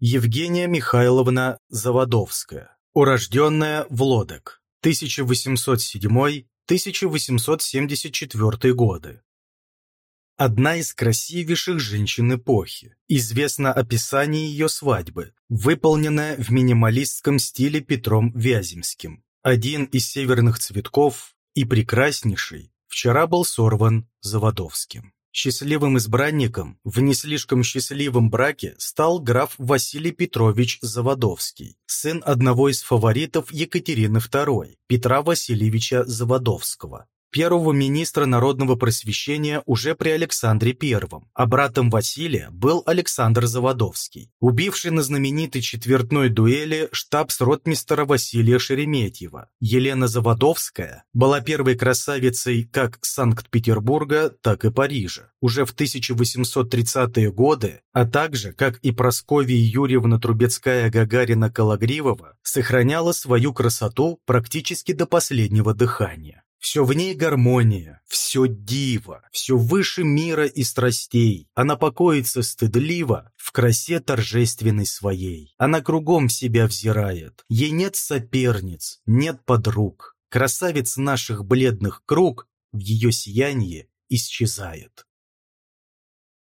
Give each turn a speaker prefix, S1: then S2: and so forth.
S1: Евгения Михайловна Заводовская, урожденная Влодок, 1807-1874 годы. Одна из красивейших женщин эпохи. Известно описание ее свадьбы, выполненное в минималистском стиле Петром Вяземским. Один из северных цветков и прекраснейший вчера был сорван Заводовским. Счастливым избранником в не слишком счастливом браке стал граф Василий Петрович Заводовский, сын одного из фаворитов Екатерины II, Петра Васильевича Заводовского первого министра народного просвещения уже при Александре I, а братом Василия был Александр Заводовский, убивший на знаменитой четвертной дуэли штабс-ротмистера Василия Шереметьева. Елена Заводовская была первой красавицей как Санкт-Петербурга, так и Парижа. Уже в 1830-е годы, а также, как и Прасковья Юрьевна Трубецкая-Гагарина-Калагривова, сохраняла свою красоту практически до последнего дыхания. Все в ней гармония, все диво, все выше мира и страстей. Она покоится стыдливо в красе торжественной своей. Она кругом себя взирает. Ей нет соперниц, нет подруг. Красавец наших бледных круг в ее сиянии исчезает.